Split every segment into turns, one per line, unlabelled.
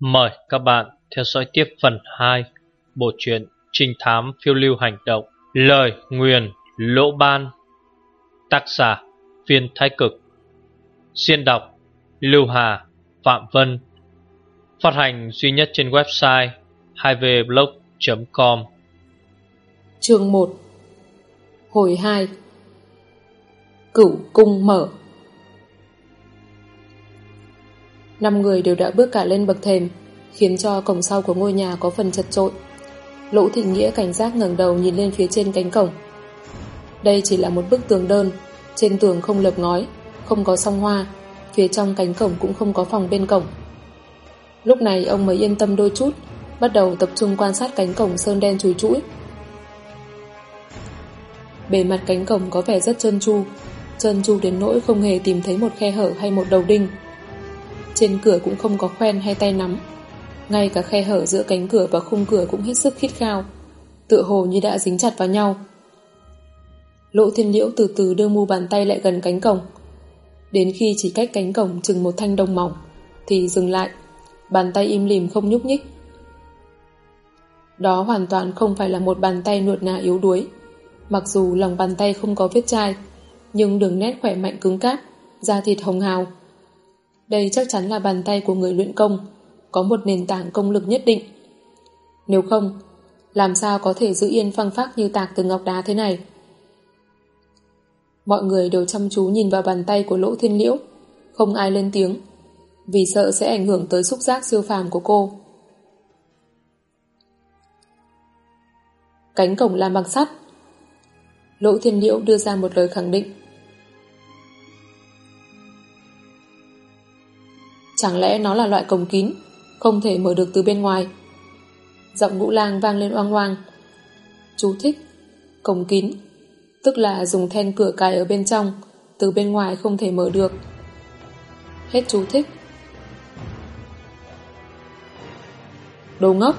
Mời các bạn theo dõi tiếp phần 2 bộ truyện Trinh thám phiêu lưu hành động, Lời nguyền lỗ ban, Tác giả Viên Thái Cực. Xuyên đọc Lưu Hà Phạm Vân, Phát hành duy nhất trên website 2vblog.com
Chương 1 Hồi 2 Cửu cung mở. Năm người đều đã bước cả lên bậc thềm khiến cho cổng sau của ngôi nhà có phần chật trội. Lỗ Thị Nghĩa cảnh giác ngẩng đầu nhìn lên phía trên cánh cổng. Đây chỉ là một bức tường đơn, trên tường không lợp ngói, không có song hoa, phía trong cánh cổng cũng không có phòng bên cổng. Lúc này ông mới yên tâm đôi chút, bắt đầu tập trung quan sát cánh cổng sơn đen chùi chũi. Bề mặt cánh cổng có vẻ rất trơn tru, trơn tru đến nỗi không hề tìm thấy một khe hở hay một đầu đinh. Trên cửa cũng không có khoen hay tay nắm. Ngay cả khe hở giữa cánh cửa và khung cửa cũng hết sức khít khao, tựa hồ như đã dính chặt vào nhau. Lỗ thiên liễu từ từ đưa mu bàn tay lại gần cánh cổng. Đến khi chỉ cách cánh cổng chừng một thanh đồng mỏng, thì dừng lại, bàn tay im lìm không nhúc nhích. Đó hoàn toàn không phải là một bàn tay nuột nà yếu đuối. Mặc dù lòng bàn tay không có vết chai, nhưng đường nét khỏe mạnh cứng cáp, da thịt hồng hào. Đây chắc chắn là bàn tay của người luyện công, có một nền tảng công lực nhất định. Nếu không, làm sao có thể giữ yên phăng phác như tạc từ ngọc đá thế này? Mọi người đều chăm chú nhìn vào bàn tay của lỗ thiên liễu, không ai lên tiếng, vì sợ sẽ ảnh hưởng tới xúc giác siêu phàm của cô. Cánh cổng làm bằng sắt. Lỗ thiên liễu đưa ra một lời khẳng định. Chẳng lẽ nó là loại cổng kín, không thể mở được từ bên ngoài? Giọng ngũ lang vang lên oang oang. Chú thích. Cổng kín, tức là dùng then cửa cài ở bên trong, từ bên ngoài không thể mở được. Hết chú thích. Đồ ngốc,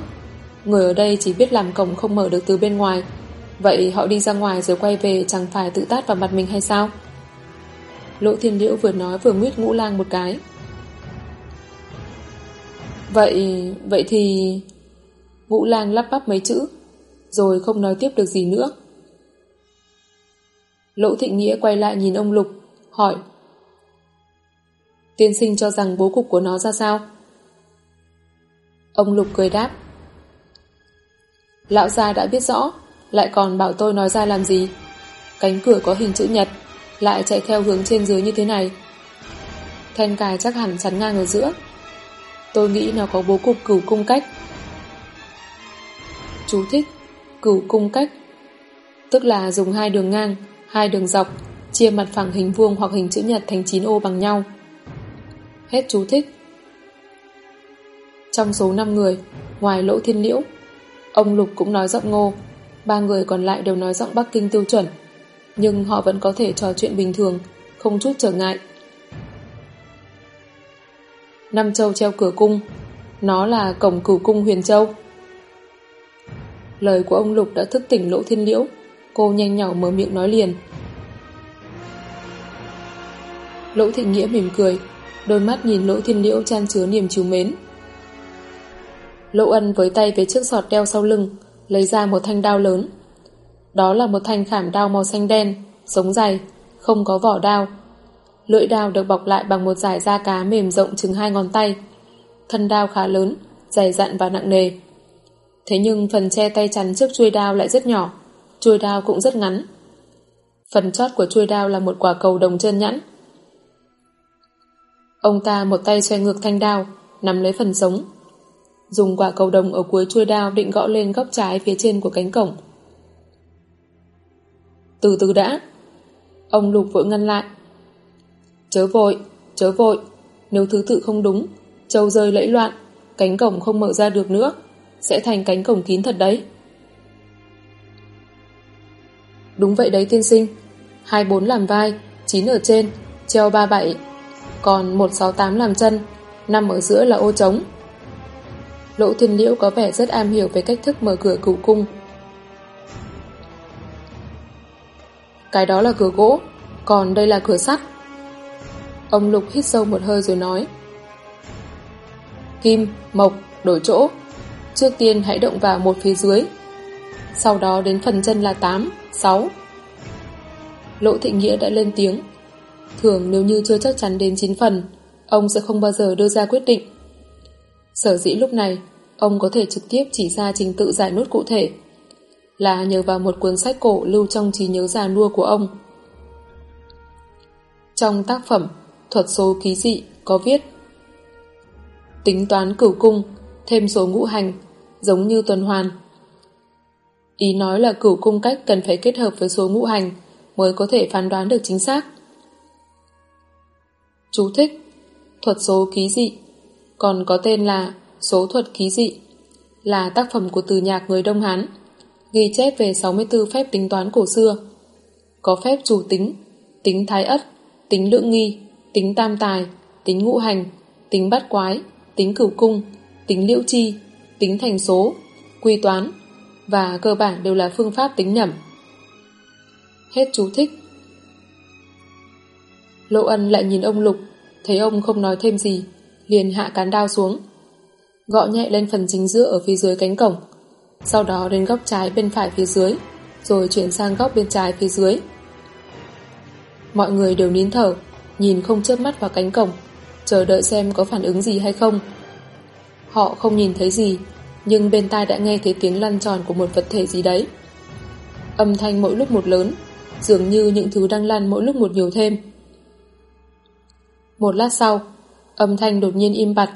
người ở đây chỉ biết làm cổng không mở được từ bên ngoài, vậy họ đi ra ngoài rồi quay về chẳng phải tự tát vào mặt mình hay sao? Lỗ thiên liễu vừa nói vừa nguyết ngũ lang một cái. Vậy, vậy thì... vũ lang lắp bắp mấy chữ, rồi không nói tiếp được gì nữa. Lỗ thịnh Nghĩa quay lại nhìn ông Lục, hỏi Tiên sinh cho rằng bố cục của nó ra sao? Ông Lục cười đáp Lão gia đã biết rõ, lại còn bảo tôi nói ra làm gì? Cánh cửa có hình chữ nhật, lại chạy theo hướng trên dưới như thế này. Then cài chắc hẳn chắn ngang ở giữa. Tôi nghĩ nó có bố cục cửu cung cách. Chú thích Cửu cung cách Tức là dùng hai đường ngang, hai đường dọc chia mặt phẳng hình vuông hoặc hình chữ nhật thành 9 ô bằng nhau. Hết chú thích Trong số 5 người, ngoài lỗ thiên liễu, ông Lục cũng nói giọng ngô, ba người còn lại đều nói giọng Bắc Kinh tiêu chuẩn, nhưng họ vẫn có thể trò chuyện bình thường, không chút trở ngại. Năm châu treo cửa cung. Nó là cổng cửu cung huyền châu. Lời của ông Lục đã thức tỉnh lỗ thiên liễu. Cô nhanh nhỏ mở miệng nói liền. Lỗ thị nghĩa mỉm cười, Đôi mắt nhìn lỗ thiên liễu chan chứa niềm chiều mến. Lỗ ân với tay về chiếc sọt đeo sau lưng, Lấy ra một thanh đao lớn. Đó là một thanh khảm đao màu xanh đen, Sống dày Không có vỏ đao Lưỡi đao được bọc lại bằng một dải da cá mềm rộng chừng hai ngón tay. Thân đao khá lớn, dày dặn và nặng nề. Thế nhưng phần che tay chắn trước chuôi đao lại rất nhỏ, chuôi đao cũng rất ngắn. Phần chót của chuôi đao là một quả cầu đồng chân nhẵn. Ông ta một tay xoay ngược thanh đao, nắm lấy phần sống. Dùng quả cầu đồng ở cuối chuôi đao định gõ lên góc trái phía trên của cánh cổng. Từ từ đã. Ông Lục vội ngăn lại. Chớ vội, chớ vội, nếu thứ tự không đúng, châu rơi lẫy loạn, cánh cổng không mở ra được nữa, sẽ thành cánh cổng kín thật đấy. Đúng vậy đấy tiên sinh, 24 làm vai, 9 ở trên, treo 37, còn 168 làm chân, nằm ở giữa là ô trống. Lỗ thiên liễu có vẻ rất am hiểu về cách thức mở cửa cửu cung. Cái đó là cửa gỗ, còn đây là cửa sắt. Ông Lục hít sâu một hơi rồi nói Kim, mộc, đổi chỗ. Trước tiên hãy động vào một phía dưới. Sau đó đến phần chân là 8, 6. Lộ Thị Nghĩa đã lên tiếng. Thường nếu như chưa chắc chắn đến 9 phần, ông sẽ không bao giờ đưa ra quyết định. Sở dĩ lúc này, ông có thể trực tiếp chỉ ra trình tự giải nốt cụ thể là nhờ vào một cuốn sách cổ lưu trong trí nhớ già nua của ông. Trong tác phẩm Thuật số ký dị có viết Tính toán cửu cung thêm số ngũ hành giống như tuần hoàn. Ý nói là cửu cung cách cần phải kết hợp với số ngũ hành mới có thể phán đoán được chính xác. Chú thích Thuật số ký dị còn có tên là Số thuật ký dị là tác phẩm của từ nhạc người Đông Hán ghi chép về 64 phép tính toán cổ xưa. Có phép chủ tính, tính thái ất, tính lượng nghi, tính tam tài, tính ngũ hành, tính bát quái, tính cửu cung, tính liễu chi, tính thành số, quy toán và cơ bản đều là phương pháp tính nhẩm. Hết chú thích. Lộ ân lại nhìn ông Lục, thấy ông không nói thêm gì, liền hạ cán đao xuống. Gõ nhẹ lên phần chính giữa ở phía dưới cánh cổng, sau đó đến góc trái bên phải phía dưới, rồi chuyển sang góc bên trái phía dưới. Mọi người đều nín thở, nhìn không chớp mắt vào cánh cổng, chờ đợi xem có phản ứng gì hay không. Họ không nhìn thấy gì, nhưng bên tai đã nghe thấy tiếng lăn tròn của một vật thể gì đấy. Âm thanh mỗi lúc một lớn, dường như những thứ đang lăn mỗi lúc một nhiều thêm. Một lát sau, âm thanh đột nhiên im bặt,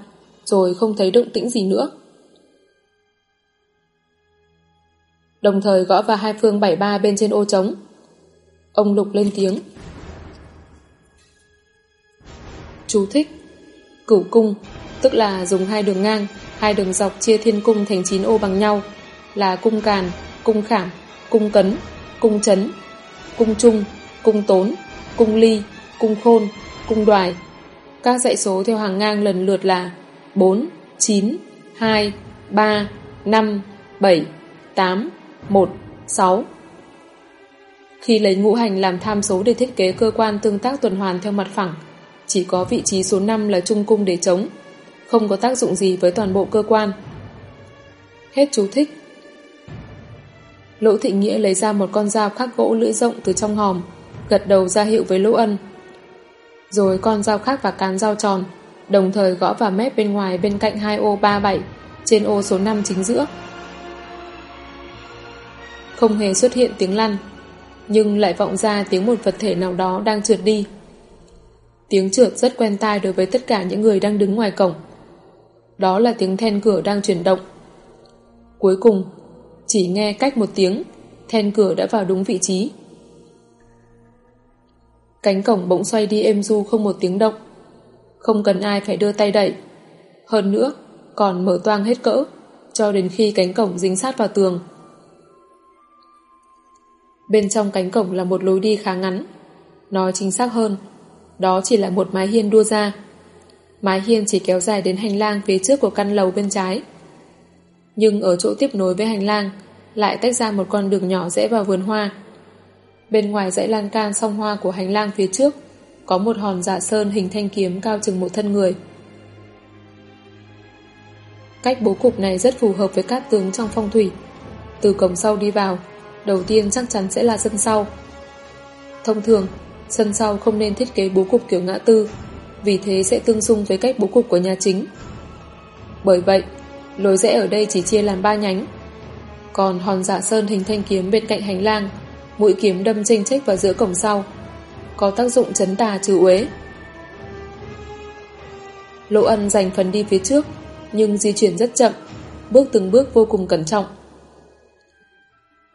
rồi không thấy động tĩnh gì nữa. Đồng thời gõ vào hai phương 73 bên trên ô trống. Ông Lục lên tiếng. Chú thích Cửu cung, tức là dùng hai đường ngang, hai đường dọc chia thiên cung thành 9 ô bằng nhau, là cung càn, cung khảm, cung cấn, cung chấn, cung trung, cung tốn, cung ly, cung khôn, cung đoài. Các dãy số theo hàng ngang lần lượt là 4, 9, 2, 3, 5, 7, 8, 1, 6. Khi lấy ngũ hành làm tham số để thiết kế cơ quan tương tác tuần hoàn theo mặt phẳng, chỉ có vị trí số 5 là trung cung để chống, không có tác dụng gì với toàn bộ cơ quan. Hết chú thích. Lỗ Thị Nghĩa lấy ra một con dao khắc gỗ lưỡi rộng từ trong hòm, gật đầu ra hiệu với Lỗ Ân. Rồi con dao khắc và cán dao tròn, đồng thời gõ vào mép bên ngoài bên cạnh hai ô 37 trên ô số 5 chính giữa. Không hề xuất hiện tiếng lăn, nhưng lại vọng ra tiếng một vật thể nào đó đang trượt đi. Tiếng trượt rất quen tai đối với tất cả những người đang đứng ngoài cổng. Đó là tiếng then cửa đang chuyển động. Cuối cùng, chỉ nghe cách một tiếng, then cửa đã vào đúng vị trí. Cánh cổng bỗng xoay đi êm du không một tiếng động. Không cần ai phải đưa tay đẩy. Hơn nữa, còn mở toang hết cỡ, cho đến khi cánh cổng dính sát vào tường. Bên trong cánh cổng là một lối đi khá ngắn. Nói chính xác hơn, đó chỉ là một mái hiên đua ra. Mái hiên chỉ kéo dài đến hành lang phía trước của căn lầu bên trái. Nhưng ở chỗ tiếp nối với hành lang lại tách ra một con đường nhỏ rẽ vào vườn hoa. Bên ngoài dãy lan can song hoa của hành lang phía trước có một hòn giả sơn hình thanh kiếm cao chừng một thân người. Cách bố cục này rất phù hợp với các tướng trong phong thủy. Từ cổng sau đi vào, đầu tiên chắc chắn sẽ là sân sau. Thông thường, sân sau không nên thiết kế bố cục kiểu ngã tư, vì thế sẽ tương xung với cách bố cục của nhà chính. Bởi vậy, lối rẽ ở đây chỉ chia làm ba nhánh. Còn hòn giả sơn hình thanh kiếm bên cạnh hành lang, mũi kiếm đâm chênh chách vào giữa cổng sau, có tác dụng chấn tà trừ uế. Lỗ ân dành phần đi phía trước, nhưng di chuyển rất chậm, bước từng bước vô cùng cẩn trọng.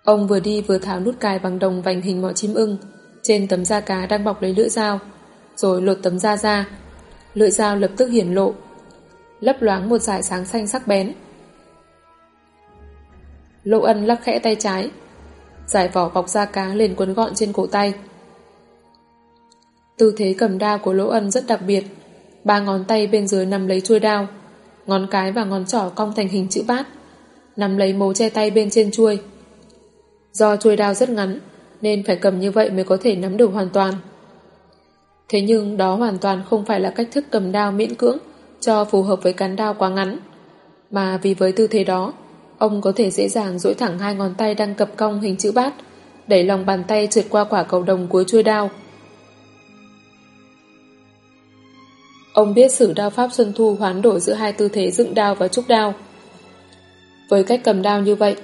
Ông vừa đi vừa tháo nút cài bằng đồng vành hình mỏ chim ưng, trên tấm da cá đang bọc lấy lưỡi dao, rồi lột tấm da ra. Lưỡi dao lập tức hiển lộ, lấp loáng một dải sáng xanh sắc bén. Lộ ân lắc khẽ tay trái, giải vỏ bọc da cá lên quấn gọn trên cổ tay. Tư thế cầm đao của lỗ ân rất đặc biệt, ba ngón tay bên dưới nằm lấy chuôi đao, ngón cái và ngón trỏ cong thành hình chữ bát, nằm lấy mấu che tay bên trên chuôi. Do chuôi đao rất ngắn, nên phải cầm như vậy mới có thể nắm được hoàn toàn. Thế nhưng đó hoàn toàn không phải là cách thức cầm đao miễn cưỡng cho phù hợp với cán đao quá ngắn. Mà vì với tư thế đó, ông có thể dễ dàng duỗi thẳng hai ngón tay đang cập cong hình chữ bát, đẩy lòng bàn tay trượt qua quả cầu đồng cuối chuôi đao. Ông biết sử đao pháp Xuân Thu hoán đổi giữa hai tư thế dựng đao và trúc đao. Với cách cầm đao như vậy,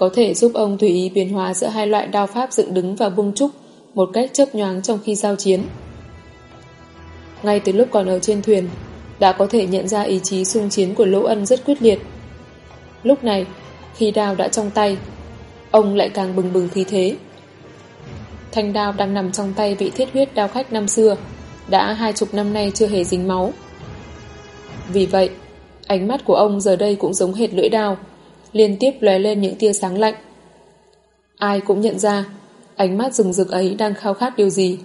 có thể giúp ông tùy ý biến hóa giữa hai loại đao pháp dựng đứng và buông trúc một cách chớp nhoáng trong khi giao chiến. Ngay từ lúc còn ở trên thuyền, đã có thể nhận ra ý chí xung chiến của Lỗ Ân rất quyết liệt. Lúc này, khi đao đã trong tay, ông lại càng bừng bừng khí thế. Thanh đao đang nằm trong tay vị thiết huyết đao khách năm xưa, đã hai chục năm nay chưa hề dính máu. Vì vậy, ánh mắt của ông giờ đây cũng giống hệt lưỡi đao, liên tiếp lóe lên những tia sáng lạnh. Ai cũng nhận ra, ánh mắt rừng rực ấy đang khao khát điều gì.